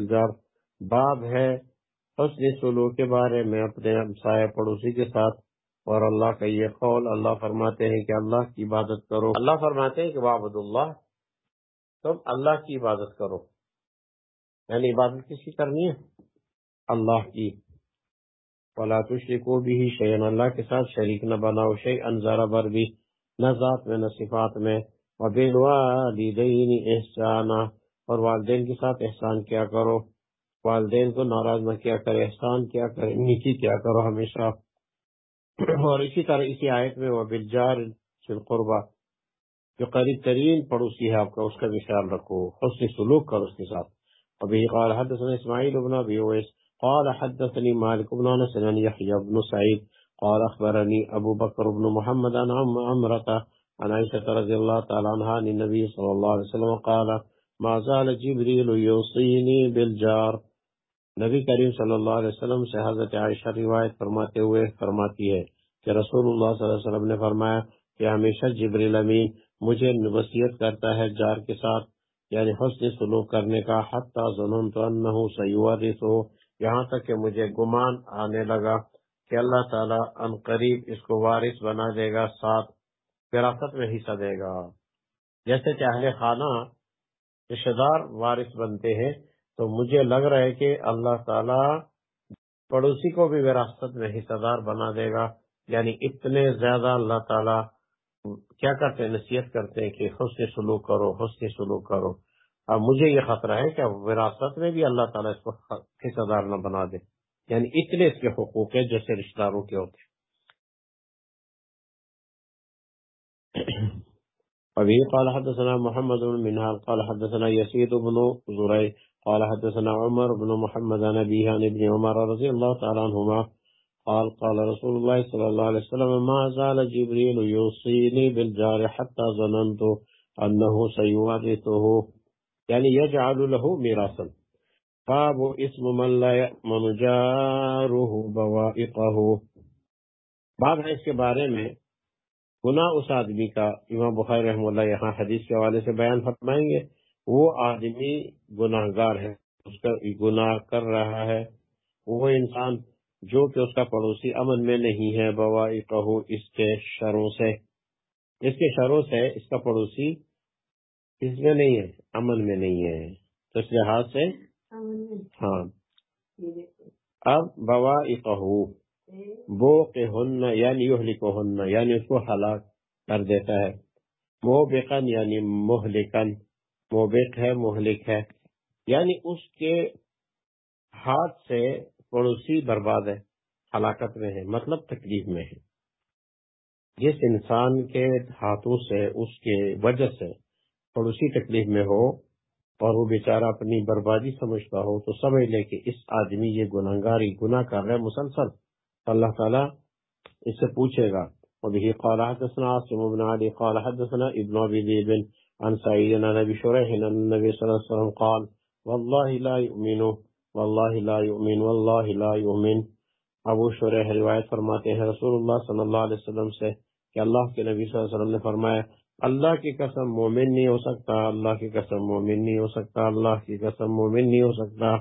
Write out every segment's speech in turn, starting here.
الجار باب ہے۔ حسن سلوک کے بارے میں اپنے ہمسایہ پڑوسی کے ساتھ اور اللہ کا یہ قول، اللہ فرماتے ہیں کہ اللہ کی عبادت کرو۔ اللہ فرماتے ہیں کہ وابد اللہ تم اللہ کی عبادت کرو۔ یعنی عبادت کس کی کرنی ہے؟ اللہ کی۔ فلا تشرکو بھی شیئن اللہ کے ساتھ شریک نہ بناؤ شیئن ذرا بر بھی، نہ ذات میں، نہ صفات میں۔ وبالوالدین احسانا اور والدین کے ساتھ احسان کیا کرو۔ والدین کو ناراض نہ کیا کرے، احسان کیا کرے، نیکی کیا کرو ہمیشہ۔ اور اسی طرح اسی آیت میں وہ بلجار قربا جو قریب ترین پڑوسی ہے، آپ کا اس کا بھی خیال رکھو۔ حسن سلوک کرو اس کے ساتھ۔ ابھی قال حدثنا اسماعیل ابن ابی اویس، قال حدثني مالك بن انس عن يحيى بن سعيد قال اخبرني ابو بكر بن محمد عن عمرة عن عائشة رضي الله تعالى عنها عن النبي صلى الله عليه وسلم، قال ما زال جبريل يوصيني بالجار۔ نبی کریم صلی اللہ علیہ وسلم سے حضرت عائشہ روایت فرماتے ہوئے فرماتی ہے کہ رسول اللہ صلی اللہ علیہ وسلم نے فرمایا کہ ہمیشہ جبریل امین مجھے وصیت کرتا ہے جار کے ساتھ یعنی حسن سلوک کرنے کا، حتیٰ ظننت انہو سیوارث ہو یہاں تک کہ مجھے گمان آنے لگا کہ اللہ تعالیٰ ان قریب اس کو وارث بنا دے گا، ساتھ وراثت میں حصہ دے گا۔ جیسے کہ اہل خانہ رشتہ دار وارث بنتے ہیں، تو مجھے لگ رہا ہے کہ اللہ تعالی پڑوسی کو بھی وراثت میں حصہ دار بنا دے گا۔ یعنی اتنے زیادہ اللہ تعالی کیا کرتے ہیں؟ نصیحت کرتے ہیں کہ حسن سلوک کرو، حسن سلوک کرو۔ اب مجھے یہ خطرہ ہے کہ وراثت میں بھی اللہ تعالیٰ اس کو حصہ دار نہ بنا دے۔ یعنی اتنے اس کے حقوق ہیں جیسے رشتہ داروں کے ہوتے ابھی قال حدثنا محمد بن منال قال حدثنا يسيد بن زرعي قال حدثنا عمر بن محمد عن أبيه عن ابن عمر رضي الله تعالى عنهما قال قال رسول الله صلى الله عليه وسلم، ما زال جبريل يوصيني بالجار حتى ظننت أنه سيورثه يعني یعنی يجعل له ميراثا باب اسم من لا يأمن جاره بوائقه باب ہے اس کے بارے میں گناہ اس آدمی کا امام بخاری رحم اللہ یہاں حدیث کے حوالے سے بیان فرمائیں گے وہ آدمی گناہ گار ہے اس کا گناہ کر رہا ہے۔ وہ انسان جو کہ اس کا پڑوسی امن میں نہیں ہے بوا کہو اس کے شروں سے۔ اس کے شروں سے اس کا پڑوسی اس میں نہیں ہے امن میں نہیں ہے۔ تو اس لحاظ سے ہاں۔ اب بوا کہو بو کے ہن یعنی کو ہن یعنی اس کو ہلاک کر دیتا ہے۔ محبقن یعنی محلکن موبق ہے مہلک ہے۔ یعنی اس کے ہاتھ سے پڑوسی برباد ہے، ہلاکت میں ہے مطلب تکلیف میں ہے۔ جس انسان کے ہاتھوں سے، اس کے وجہ سے پڑوسی تکلیف میں ہو اور وہ بیچارہ اپنی بربادی سمجھتا ہو، تو سمجھ لے کہ اس آدمی یہ گناہگاری، گناہ کر رہا ہے، مسلسل۔ اللہ تعالیٰ اس سے پوچھے گا۔ وبه قال حدثنا عاصم بن علي قال حدثنا ابن ابي ذئب عن سعيد عن ابي شريح ان النبي صلى الله عليه وسلم قال والله لا يؤمن والله لا يؤمن والله لا يؤمن ابو شریح روایت فرماتے ہیں رسول اللہ صلی اللہ علیہ وسلم سے کہ اللہ کے نبی صلی اللہ علیہ وسلم نے فرمایا، اللہ کی قسم مومن نہیں ہو سکتا، اللہ کی قسم مومن نہیں ہو سکتا، اللہ کی قسم مومن نہیں ہو سکتا۔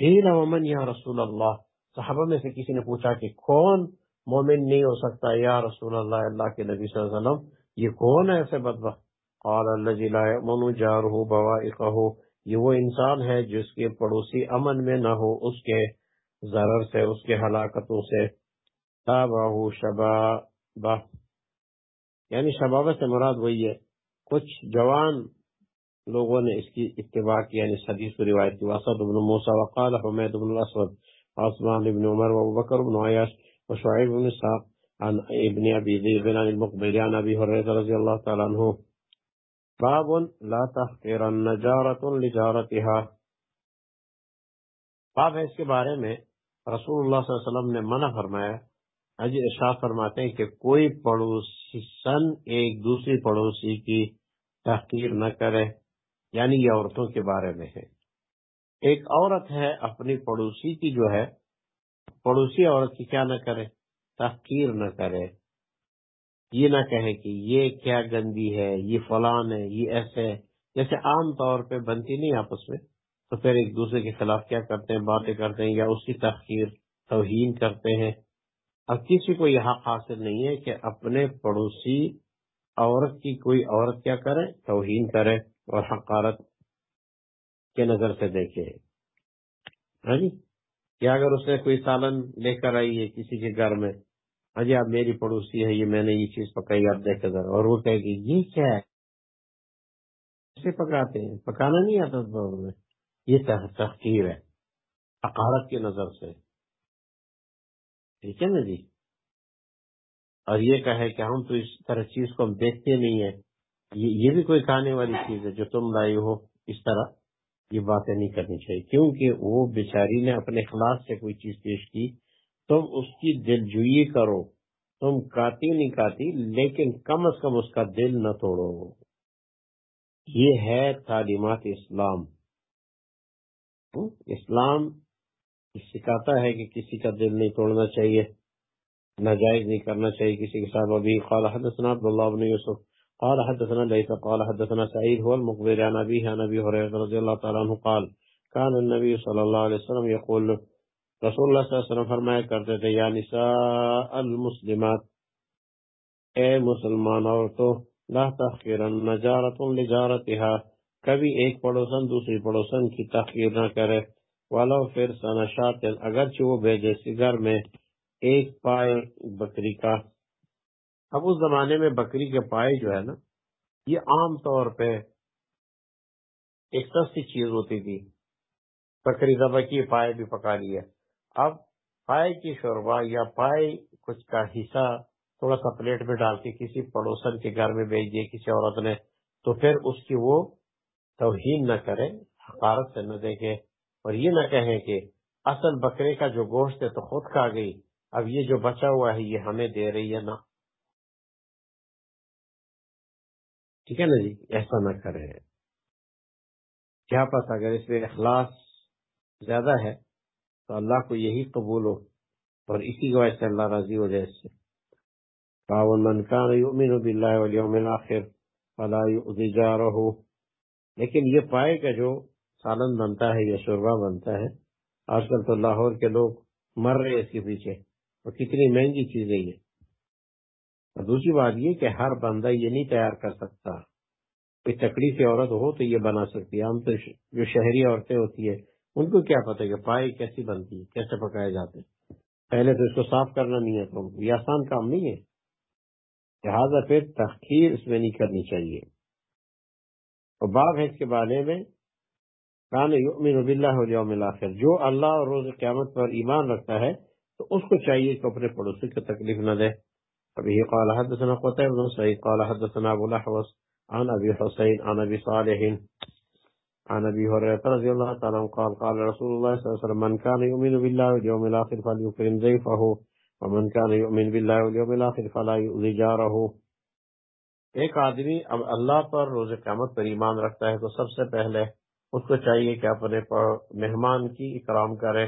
ہی ومن یا رسول اللہ صحابہ میں سے کسی نے پوچھا کہ کون مومن نہیں ہو سکتا؟ یا رسول اللہ اللہ کے نبی صلی اللہ علیہ وسلم، یہ کون ہے ایسے بدبخت؟ قال الذي لا يأمن جاره بوائقه یہ وہ انسان ہے جس کے پڑوسی امن میں نہ ہو، اس کے ضرر سے، اس کے ہلاکتوں سے۔ تابعہ شبابہ یعنی شبابہ سے مراد وہی ہے۔ کچھ جوان لوگوں نے اس کی اتباع کی یعنی حدیث کو روایت کی۔ واسط بن موسیٰ وقال حمید بن الاسود عثمان بن عمر و بکر بن عیاش و شعیب بن ساق عن ابن ابی ذیب عن المقبری عن ابی حریت رضی اللہ تعالیٰ عنہ۔ باب لا تحقیرن نجارت لجارتها باب ہے اس کے بارے میں رسول اللہ صلی اللہ علیہ وسلم نے منع فرمایا۔ حج ارشاد فرماتے ہیں کہ کوئی پڑوسی سن ایک دوسری پڑوسی کی تحقیر نہ کرے یعنی یہ عورتوں کے بارے میں ہے۔ ایک عورت ہے اپنی پڑوسی کی جو ہے، پڑوسی عورت کی کیا نہ کرے، تحقیر نہ کرے۔ یہ نہ کہے کہ یہ کیا گندی ہے، یہ فلان ہے، یہ ایسے ہے۔ جیسے عام طور پہ بنتی نہیں آپس میں، تو پھر ایک دوسرے کے خلاف کیا کرتے ہیں؟ باتیں کرتے ہیں یا اس کی تحقیر، توہین کرتے ہیں۔ اب کسی کو یہ حق حاصل نہیں ہے کہ اپنے پڑوسی عورت کی کوئی عورت کیا کرے، توہین کرے اور حقارت کے نظر سے دیکھے۔ ہاں جی؟ یا اگر اس نے کوئی سالن لے کر آئی ہے کسی کے گھر میں ہاں جی اب میری پڑوسی ہے یہ میں نے یہ چیز پکائی، آپ دیکھ کر۔ اور وہ کہے گی یہ کیا ہے؟ اسے پکاتے ہیں۔ پکانا نہیں آتا میں۔ یہ تحقیر ہے، حقارت کی نظر سے۔ ٹھیک ہے نا جی؟ اور یہ کہے کہ ہم تو اس طرح چیز کو ہم دیکھتے نہیں ہیں۔ یہ بھی کوئی کھانے والی چیز ہے جو تم لائی ہو اس طرح۔ یہ باتیں نہیں کرنی چاہیے۔ کیونکہ وہ بیچاری نے اپنے خلاص سے کوئی چیز پیش کی۔ تم اس کی دل جوئی کرو۔ تم کاتی نہیں کاتی، لیکن کم از کم اس کا دل نہ توڑو۔ یہ ہے تعلیمات اسلام۔ اسلام سکھاتا ہے کہ کسی کا دل نہیں توڑنا چاہیے، ناجائز نہیں کرنا چاہیے کسی کے ساتھ۔ ابھی قال حدثنا عبداللہ بن یوسف۔ قال حدثنا ليس قال حدثنا سعيد، هو المقبل عن أبيه، عن أبي هريرة رضي الله تعالى عنه قال، كان النبي صلى الله عليه وسلم يقول، رسول اللہ صلی اللہ علیہ وسلم فرمایا کرتے تھے، یا نساء المسلمات، اے مسلمان عورتوں لا تحقیرن نجارت لجارتها کبھی ایک پڑوسن دوسری پڑوسن کی تحقیر نہ کرے، ولو پھر سنشات اگرچہ وہ بھیجے سگر میں ایک پائے بکری کا اب اس زمانے میں بکری کے پائے جو ہے نا، یہ عام طور پہ ایک سستی چیز ہوتی تھی۔ بکری دبا کی، پائے بھی پکا لیا۔ اب پائے کی شوربا یا پائے کچھ کا حصہ تھوڑا سا پلیٹ میں ڈال کے کسی پڑوسن کے گھر میں بھیج دیے کسی عورت نے، تو پھر اس کی وہ توہین نہ کرے، حقارت سے نہ دیکھے۔ اور یہ نہ کہیں کہ اصل بکرے کا جو گوشت ہے تو خود کھا گئی، اب یہ جو بچا ہوا ہے، یہ ہمیں دے رہی ہے نا ٹھیک ہے نا جی؟ ایسا نہ کرے کیا پتا اگر اس میں اخلاص زیادہ ہے تو اللہ کو یہی قبول ہو اور اسی کی وجہ سے اللہ راضی ہو جائے اس سے۔ من کان یؤمن باللہ والیوم الاخر فلا یؤذی جارہ۔ لیکن یہ پائے کا جو سالن بنتا ہے یا شوربہ بنتا ہے، آج کل تو لاہور کے لوگ مر رہے اس کے پیچھے۔ اور کتنی مہنگی چیزیں یہ۔ اور دوسری بات یہ کہ ہر بندہ یہ نہیں تیار کر سکتا کوئی تکڑی سی عورت ہو تو یہ بنا سکتی ہے۔ ہم تو جو شہری عورتیں ہوتی ہے ان کو کیا پتہ کہ پائی کیسی بنتی ہے، کیسے پکائے جاتے پہلے تو اس کو صاف کرنا نہیں ہے تو یہ آسان کام نہیں ہے۔ لہٰذا پھر تخیر اس میں نہیں کرنی چاہیے۔ اور باب ہے اس کے بارے میں، کان یؤمن باللہ والیوم الاخر۔ جو اللہ اور روز قیامت پر ایمان رکھتا ہے، تو اس کو چاہیے کہ اپنے پڑوسی کو تکلیف نہ دے۔ أبيه قال حدثنا قتيبة بن سعيد قال حدثنا أبو الأحوص عن أبي حسين عن أبي صالح عن أبي هريرة رضي الله تعالى عنه قال قال رسول الله صلى الله عليه وسلم، من كان يؤمن بالله واليوم الآخر فليكرم ضيفه، ومن كان يؤمن بالله واليوم الآخر فلا يؤذي جاره. ایک آدمی اب اللہ پر روز قیامت پر ایمان رکھتا ہے تو سب سے پہلے اس کو چاہیے کہ اپنے مہمان کی اکرام کرے،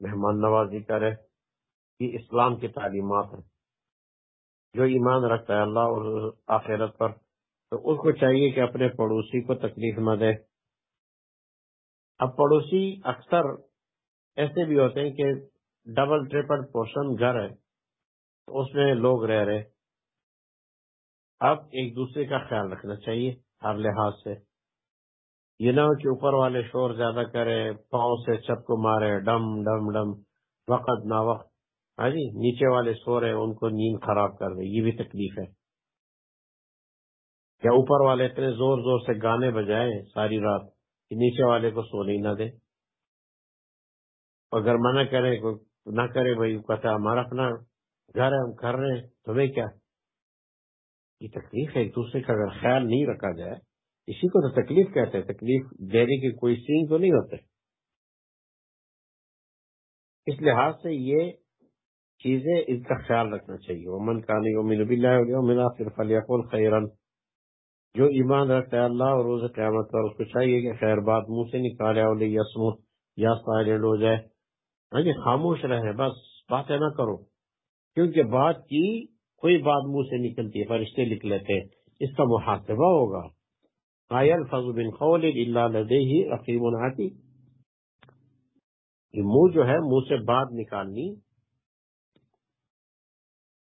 مہمان نوازی کرے، یہ اسلام کی تعلیمات ہیں۔ جو ایمان رکھتا ہے اللہ اور آخرت پر، تو اس کو چاہیے کہ اپنے پڑوسی کو تکلیف نہ دے۔ اب پڑوسی اکثر ایسے بھی ہوتے ہیں کہ ڈبل ٹریپل پورشن گھر ہے اس میں لوگ رہ رہے اب ایک دوسرے کا خیال رکھنا چاہیے ہر لحاظ سے۔ یہ نہ ہو کہ اوپر والے شور زیادہ کرے، پاؤں سے چھت کو مارے، ڈم ڈم ڈم، وقت نہ وقت ہاں جی نیچے والے سو رہے ان کو نیند خراب کر دے، یہ بھی تکلیف ہے۔ یا اوپر والے اتنے زور زور سے گانے بجائے ساری رات کہ نیچے والے کو سو نہیں نہ دے۔ اگر منع کرے نہ کرے بھائی، کہتا ہمارا اپنا گھر ہے، ہم کر رہے ہیں تمہیں کیا؟ یہ تکلیف ہے، ایک دوسرے کا اگر خیال نہیں رکھا جائے، اسی کو تو تکلیف کہتے ہیں۔ تکلیف دینے کے کوئی سین تو نہیں ہوتے۔ اس لحاظ سے یہ چیزیں اس کا خیال رکھنا چاہیے۔ امن کانی امین بلّہ صرف خیرن جو ایمان رکھتا ہے اللہ اور روز قیامت پر، اس کو چاہیے کہ خیر بات منہ سے نکالے اور یسمت یا سائلنٹ ہو جائے۔ ہاں جی خاموش رہے، بس باتیں نہ کرو۔ کیونکہ بات کی کوئی بات منہ سے نکلتی ہے، فرشتے لکھ لیتے ہیں۔ اس کا محاسبہ ہوگا۔ قائل فض بن قول اللہ لدیہ رقیب آتی یہ منہ جو ہے، منہ سے بات نکالنی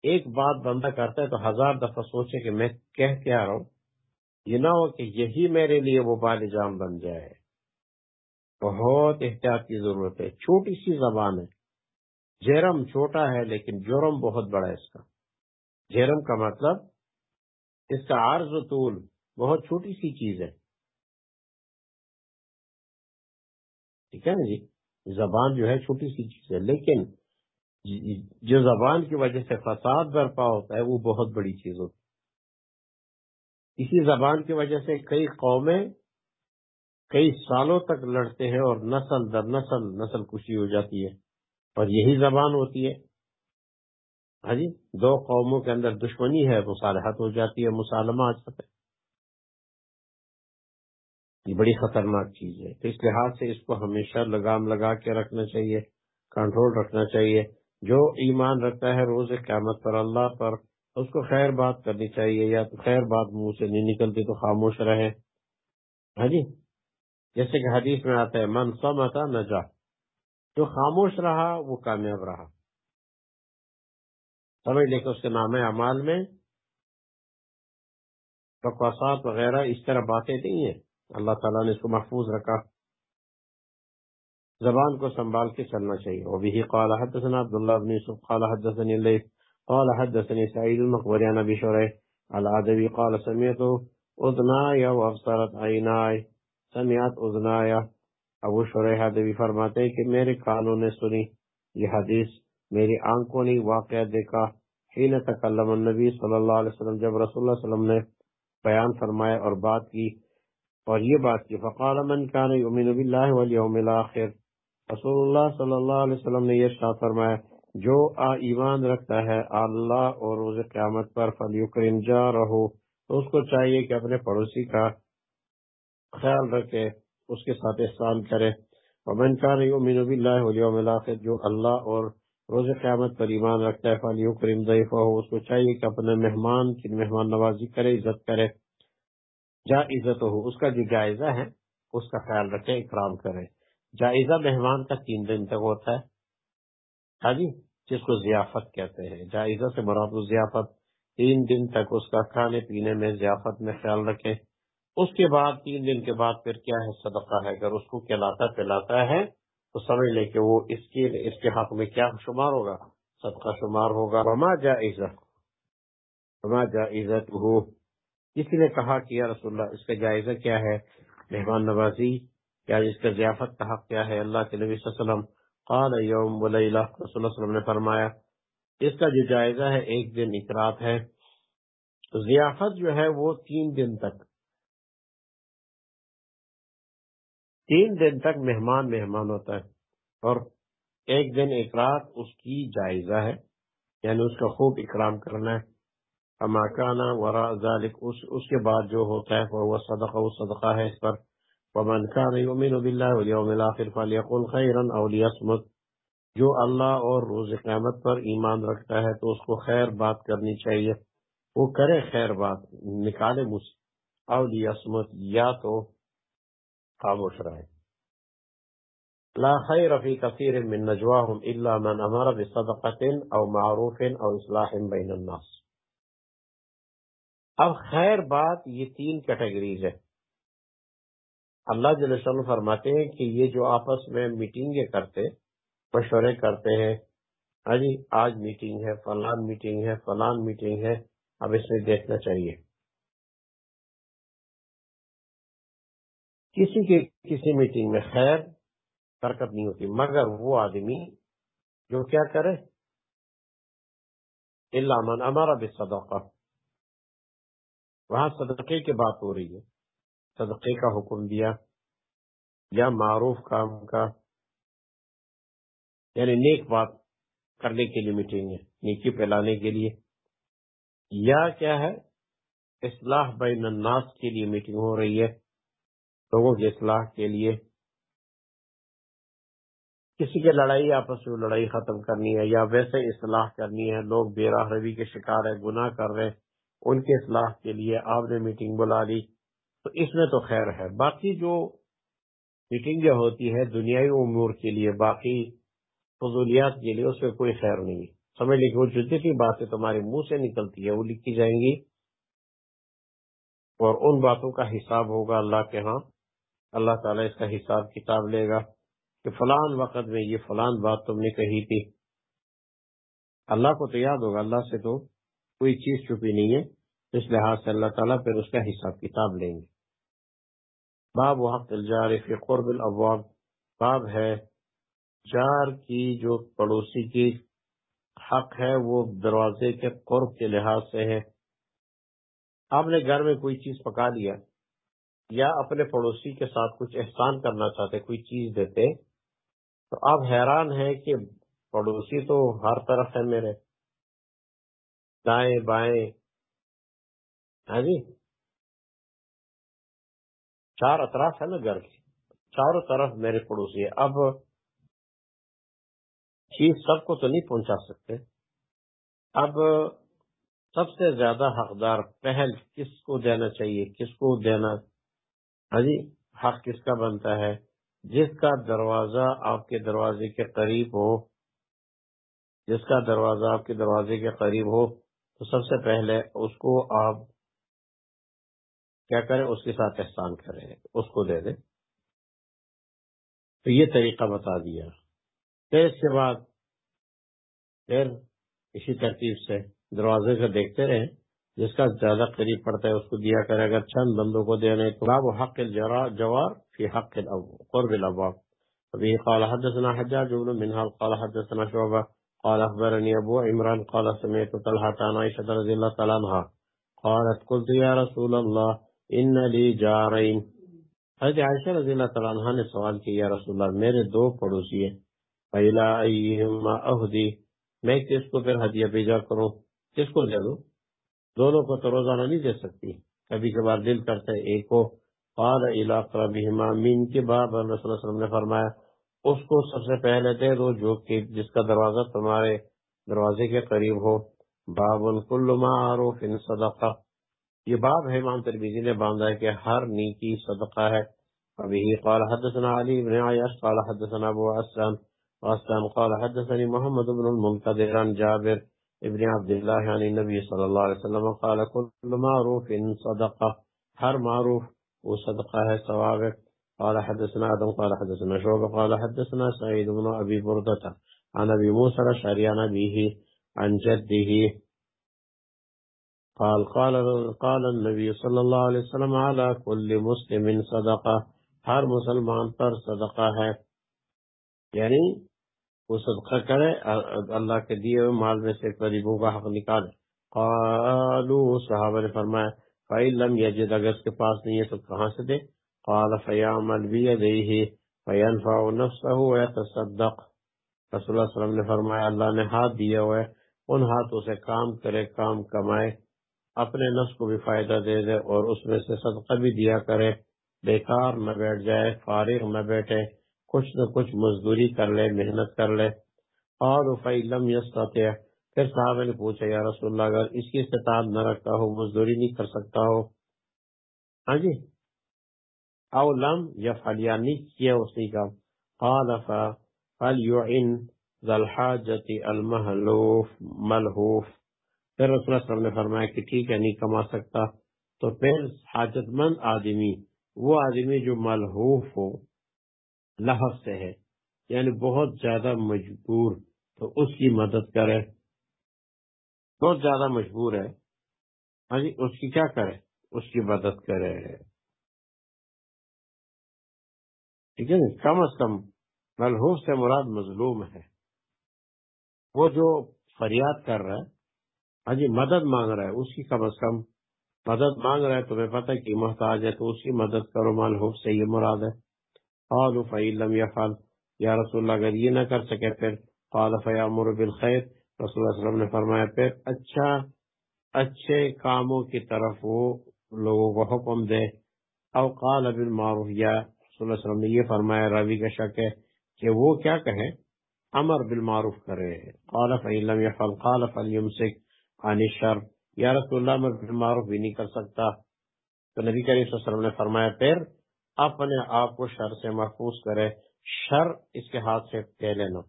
ایک بات بندہ کرتا ہے تو ہزار دفعہ سوچے کہ میں کہہ کیا رہا ہوں۔ یہ نہ ہو کہ یہی میرے لیے وہ بالجام بن جائے۔ بہت احتیاط کی ضرورت ہے۔ چھوٹی سی زبان ہے۔ جرم چھوٹا ہے لیکن جرم بہت بڑا ہے اس کا۔ جرم کا مطلب اس کا عرض و طول بہت چھوٹی سی چیز ہے۔ ٹھیک ہے نا جی؟ زبان جو ہے چھوٹی سی چیز ہے۔ لیکن جی، جی، جو زبان کی وجہ سے فساد برپا ہوتا ہے، وہ بہت بڑی چیز ہوتی ہے۔ اسی زبان کی وجہ سے کئی قومیں کئی سالوں تک لڑتے ہیں اور نسل در نسل نسل کشی ہو جاتی ہے، اور یہی زبان ہوتی ہے۔ ہاں جی دو قوموں کے اندر دشمنی ہے، مصالحت ہو جاتی ہے، مسالمہ آ جاتا ہے یہ بڑی خطرناک چیز ہے۔ تو اس لحاظ سے اس کو ہمیشہ لگام لگا کے رکھنا چاہیے، کنٹرول رکھنا چاہیے۔ جو ایمان رکھتا ہے روز قیامت پر اللہ پر، اس کو خیر بات کرنی چاہیے یا تو خیر بات منہ سے نہیں نکلتی تو خاموش رہے۔ ہاں جی؟ جیسے کہ حدیث میں آتا ہے، من سمتا نجا جو خاموش رہا، وہ کامیاب رہا۔ سمجھ لے کے اس کے نام اعمال میں بکواسات وغیرہ اس طرح باتیں نہیں ہیں۔ اللہ تعالیٰ نے اس کو محفوظ رکھا۔ زبان کو سنبھال کے چلنا چاہیے۔ وہ بھی قال حدثنا عبداللہ بن یوسف، قال حدثني الليث قال حدثني سعيد المقبري عن ابي شريح العدوي قال سمعت اذناي وابصرت عيناي سمعت اذناي ابو شریح عدوی فرماتے ہیں کہ میرے کانوں نے سنی۔ یہ حدیث میری آنکھوں نے واقعہ دیکھا۔ حين تکلم النبی صلی اللہ علیہ وسلم، جب رسول اللہ علیہ وسلم نے بیان فرمایا اور بات کی اور یہ بات کی، فقال من كان يؤمن بالله واليوم الاخر۔ رسول اللہ صلی اللہ علیہ وسلم نے یہ شاہ فرمایا جو آ ایمان رکھتا ہے، اللہ اور روز قیامت پر فلیکرم جا رہو تو اس کو چاہیے کہ اپنے پڑوسی کا خیال رکھے، اس کے ساتھ احسان کرے۔ ومن کان یؤمن باللہ والیوم الاخر جو اللہ اور روز قیامت پر ایمان رکھتا ہے فلیکرم ضیفہ اس کو چاہیے کہ اپنے مہمان کی مہمان نوازی کرے، عزت کرے۔ جائزت ہو اس کا جو جائزہ ہے، اس کا خیال رکھے، اکرام کرے۔ جائزہ مہمان کا تین دن تک ہوتا ہے۔ ہاں جی جس کو ضیافت کہتے ہیں۔ جائزہ سے مراد ضیافت، تین دن تک اس کا کھانے پینے میں ضیافت میں خیال رکھے اس کے بعد، تین دن کے بعد پھر کیا ہے؟ صدقہ ہے۔ اگر اس کو کہلاتا پلاتا ہے، تو سمجھ لے کہ وہ اس کے اس کے حق میں کیا شمار ہوگا؟ صدقہ شمار ہوگا۔ وما جائزہ وما جائزہ ہو کسی نے کہا کہ یا رسول اللہ، اس کا جائزہ کیا ہے؟ مہمان نوازی۔ کیا اس کا ضیافت کا حق کیا ہے؟ اللہ کے نبی صلی اللہ علیہ وسلم قال یوم ولیلہ رسول اللہ علیہ وسلم نے فرمایا اس کا جو جائزہ ہے ایک دن اقرات ہے۔ ضیافت جو ہے وہ تین دن تک۔ تین دن تک مہمان مہمان ہوتا ہے اور ایک دن اقرات اس کی جائزہ ہے یعنی اس کا خوب اکرام کرنا ہے۔ اماکانہ ورا ذالک اس, اس کے بعد جو ہوتا ہے وہ صدقہ وہ صدقہ ہے اس پر۔ ومن كان يؤمن بالله واليوم الاخر فليقل خيرا او ليصمت۔ جو اللہ اور روز قیامت پر ایمان رکھتا ہے تو اس کو خیر بات کرنی چاہیے۔ وہ کرے خیر بات، نکالے مجھ او لیصمت یا تو خاموش رہے۔ لا خیر فی کثیر من نجواهم الا من امر بصدقه او معروف او اصلاح بین الناس۔ اب خیر بات یہ تین کیٹیگریز ہے۔ اللہ جل فرماتے ہیں کہ یہ جو آپس میں میٹنگیں کرتے، مشورے کرتے ہیں ہاں جی آج میٹنگ ہے، فلان میٹنگ ہے، فلان میٹنگ ہے، اب اس میں دیکھنا چاہیے۔ کسی کے کسی میٹنگ میں خیر حرکت نہیں ہوتی، مگر وہ آدمی جو کیا کرے؟ اللہ من ہمارا بھی صدقہ وہاں صدقے کی بات ہو رہی ہے۔ صدقے کا حکم دیا یا معروف کام کا یعنی نیک بات کرنے کے لیے میٹنگ ہے نیکی پھیلانے کے لیے۔ یا کیا ہے؟ اصلاح بین الناس کے لیے میٹنگ ہو رہی ہے، لوگوں کی اصلاح کے لیے۔ کسی کی لڑائی، آپس میں لڑائی ختم کرنی ہے یا ویسے اصلاح کرنی ہے، لوگ بے راہ روی کے شکار ہے گناہ کر رہے ان کے اصلاح کے لیے آپ نے میٹنگ بلا لی۔ تو اس میں تو خیر ہے۔ باقی جو میٹنگ ہوتی ہے دنیاوی امور کے لیے، باقی فضولیات کے لیے، اس میں کوئی خیر نہیں۔ ہے سمجھ لیں کہ وہ جتنی باتیں تمہارے منہ سے نکلتی ہے وہ لکھی جائیں گی اور ان باتوں کا حساب ہوگا اللہ کے ہاں۔ اللہ تعالیٰ اس کا حساب کتاب لے گا کہ فلان وقت میں یہ فلان بات تم نے کہی تھی۔ اللہ کو تو یاد ہوگا، اللہ سے تو کوئی چیز چھپی نہیں ہے۔ اس لحاظ سے اللہ تعالیٰ پھر اس کا حساب کتاب لیں گے۔ باب وقت الجار فی قرب الابواب باب ہے جار کی جو پڑوسی کی حق ہے وہ دروازے کے قرب کے لحاظ سے ہے۔ آپ نے گھر میں کوئی چیز پکا لیا یا اپنے پڑوسی کے ساتھ کچھ احسان کرنا چاہتے، کوئی چیز دیتے، تو اب حیران ہے کہ پڑوسی تو ہر طرف ہے میرے۔ دائیں بائیں۔ ہاں جی؟ چار اطراف ہے نا گھر کے۔ چاروں طرف میرے پڑوسی ہے اب چیز سب کو تو نہیں پہنچا سکتے۔ اب سب سے زیادہ حقدار پہل کس کو دینا چاہیے؟ کس کو دینا؟ ہاں جی حق کس کا بنتا ہے؟ جس کا دروازہ آپ کے دروازے کے قریب ہو، جس کا دروازہ آپ کے دروازے کے قریب ہو، تو سب سے پہلے اس کو آپ کیا کریں، اس کے ساتھ احسان کریں، اس کو دے دیں۔ تو یہ طریقہ بتا دیا۔ پھر اس کے بعد پھر اسی ترتیب سے دروازے سے دیکھتے رہے جس کا زیادہ قریب پڑتا ہے، اس کو دیا کرے اگر چند بندوں کو دینے تو وہ حق جوار فی حق قرب الابواب ابھی قال حدثنا حجاج بن منهال، قال حدثنا شعبہ، قال اخبرني ابو عمران، قال سمعت طلحة عن عائشة رضي الله تعالى عنها قالت قلت يا رسول الله ان لی جارین۔ حضرت عائشہ رضی اللہ تعالیٰ عنہ نے سوال کیا، یا رسول اللہ، میرے دو پڑوسی ہیں۔ پہلا ایہما اہدی میں کس کو پھر ہدیہ بھیجا کروں؟ کس کو دے دوں؟ دونوں کو تو روزانہ نہیں دے سکتی۔ کبھی کبھار دل کرتا ہے، ایک کو۔ قال علاقہ بہما مین کے بعد رسول اللہ صلی اللہ علیہ وسلم نے فرمایا، اس کو سب سے پہلے دے دو، جو کہ جس کا دروازہ تمہارے دروازے کے قریب ہو۔ باب کل معروف صدقہ یہ باب ہے امام ترمیزی نے باندھا ہے کہ ہر نیکی صدقہ ہے۔ ابھی قال حدثنا علی بن عیاش، قال حدثنا ابو عسلام واسلام قال حدثني محمد بن المنقدر عن جابر ابن عبد الله عن النبي صلى الله عليه وسلم، قال كل معروف صدقه هر معروف وصدقه ہے ثواب۔ ہے قال حدثنا ادم قال حدثنا شعبہ، قال حدثنا سعيد بن ابي بردة عن ابي موسى الاشعري عن ابيه عن جده قال قال قال النبي صلی اللہ علیہ وسلم على كل مسلم صدقہ. ہر مسلمان پر صدقہ ہے۔ یعنی وہ صدقہ کرے، اللہ کے دیے ہوئے مال میں سے قریبوں کا حق نکالے۔ قالوا، صحابہ نے فرمایا، فَإِن لَمْ يَجِدْ، اگر اس کے پاس نہیں ہے تو کہاں سے دے؟ قال، فَيَعْمَلْ بِيَدَيْهِ فَيَنْفَعُ نَفْسَهُ وَيَتَصَدَّقْ. رسول اللہ علیہ وسلم نے فرمایا، اللہ نے ہاتھ دیا ہوئے ان ہاتھوں سے کام کرے، کام کمائے۔ اپنے نفس کو بھی فائدہ دے دے اور اس میں سے صدقہ بھی دیا کرے۔ بیکار نہ بیٹھ جائے، فارغ نہ بیٹھے، کچھ نہ کچھ مزدوری کر لے، محنت کر لے۔ اور لم یس پھر صاحب نے پوچھا، یا رسول اللہ، اگر اس کی استطاعت نہ رکھتا ہو، مزدوری نہیں کر سکتا ہو؟ ہاں جی۔ او لم یا فلیا نہیں کیا اس نے کہا؟ قال فلیعن المحلوف، ملحوف. پھر رسول اللہ وسلم نے فرمایا کہ ٹھیک ہے، نہیں کما سکتا۔ تو پھر حاجت مند آدمی، وہ آدمی جو ملحوف ہو، لحف سے ہے یعنی بہت زیادہ مجبور، تو اس کی مدد کرے۔ بہت زیادہ مجبور ہے ہاں جی اس کی کیا کرے؟ اس کی مدد کرے۔ ٹھیک ہے جی، کم از کم ملحوف سے مراد مظلوم ہے۔ وہ جو فریاد کر رہا ہے ہاں جی مدد مانگ رہا ہے، اس کی کم از کم مدد مانگ رہا ہے، تمہیں پتہ کہ محتاج ہے تو اس کی مدد کرو، مال حب سے یہ مراد ہے۔ قالوا فإن لم يفعل، یا رسول اللہ، اگر یہ نہ کر سکے پھر، قال فیامر بالخیر رسول اللہ علیہ وسلم نے فرمایا، پھر اچھا اچھے کاموں کی طرف وہ لوگوں کو حکم دے۔ او قال بالمعروف، یا رسول اللہ علیہ وسلم نے یہ فرمایا، راوی کا شک ہے کہ وہ کیا کہے امر بالمعروف کرے۔ قال فإن لم يفعل، قال فليمسك۔ عن شر یا رسول اللہ، میں معروف بھی نہیں کر سکتا۔ تو نبی کریم صلی اللہ علیہ وسلم نے فرمایا، پھر اپنے آپ کو شر سے محفوظ کرے، شر اس کے ہاتھ سے کہہ لینا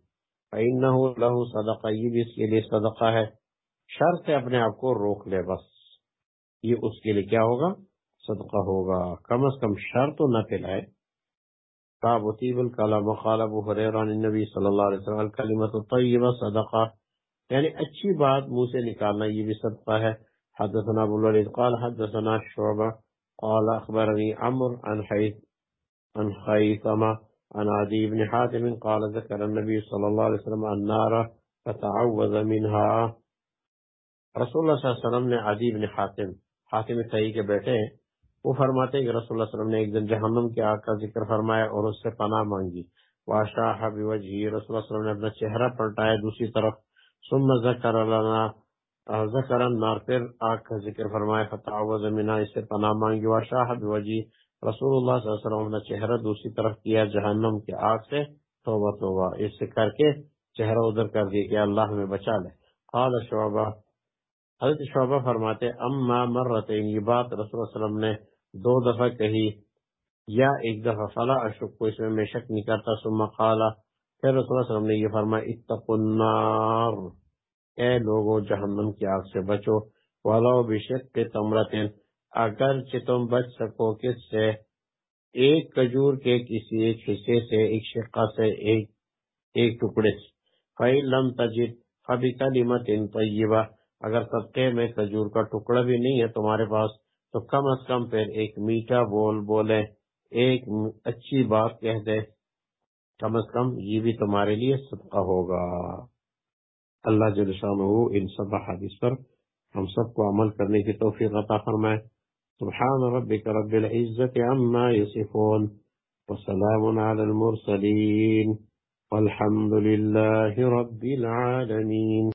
لہو صدقہ یہ بھی اس کے لیے صدقہ ہے۔ شر سے اپنے آپ کو روک لے بس۔ یہ اس کے لیے کیا ہوگا؟ صدقہ ہوگا۔ کم از کم شر تو نہ پھیلائے۔ کابطیب الکلام قال ابو حریران النبی صلی اللہ علیہ وسلم الکلمت طیبہ صدقہ۔ یعنی اچھی بات منہ سے نکالنا یہ بھی صدقہ ہے۔ حدثنا ابو الولید قال حدثنا شعبہ قال اخبرنی عمر عن حیث عن خیثمہ عن عدی بن حاتم قال ذکر النبی صلی اللہ علیہ وسلم النار فتعوذ منها رسول اللہ صلی اللہ علیہ وسلم نے عدی بن حاتم حاتم صحیح کے بیٹے ہیں، وہ فرماتے ہیں کہ رسول اللہ صلی اللہ علیہ وسلم نے ایک دن جہنم کے آگ کا ذکر فرمایا اور اس سے پناہ مانگی۔ واشاہ بوجہی، رسول اللہ صلی اللہ علیہ وسلم نے اپنا چہرہ پلٹایا دوسری طرف۔ ثم ذکر لنا ذکر النار پھر آگ کا ذکر فرمایا، فتعوذ منها اس سے پناہ مانگی واشاہ بوجہی رسول اللہ صلی اللہ علیہ وسلم نے چہرہ دوسری طرف کیا، جہنم کے آگ سے، توبہ توبہ، اس سے کر کے چہرہ ادھر کر دیا کہ اللہ ہمیں بچا لے۔ قال شعبہ، حضرت شعبہ فرماتے، اما مرتین، یہ بات رسول اللہ علیہ وسلم نے دو دفعہ کہی، یا ایک دفعہ، فلا اشک کو اس میں میں شک نہیں کرتا، ثم قالا پھر رسول اللہ علیہ وسلم نے یہ فرمایا، اتقوا النار۔ اے لوگو جہنم کی آگ سے بچو۔ ولو بشک تمرتین اگر تم بچ سکو کس سے؟ ایک کجور کے کسی ایک حصے سے، ایک شقہ سے، ایک ایک ٹکڑے سے۔ فَإِن لَمْ تَجِدْ فَبِكَلِمَةٍ طَيِّبَةٍ۔ اگر صدقے میں کھجور کا ٹکڑا بھی نہیں ہے تمہارے پاس، تو کم از کم پھر ایک میٹھا بول بولے ایک اچھی بات کہہ دے کم از کم یہ بھی تمہارے لیے صدقہ ہوگا۔ اللہ جل شانہ ان سب حدیث پر ہم سب کو عمل کرنے کی توفیق عطا فرمائے۔ سبحان ربك رب العزة عما يصفون وسلام على المرسلين والحمد لله رب العالمين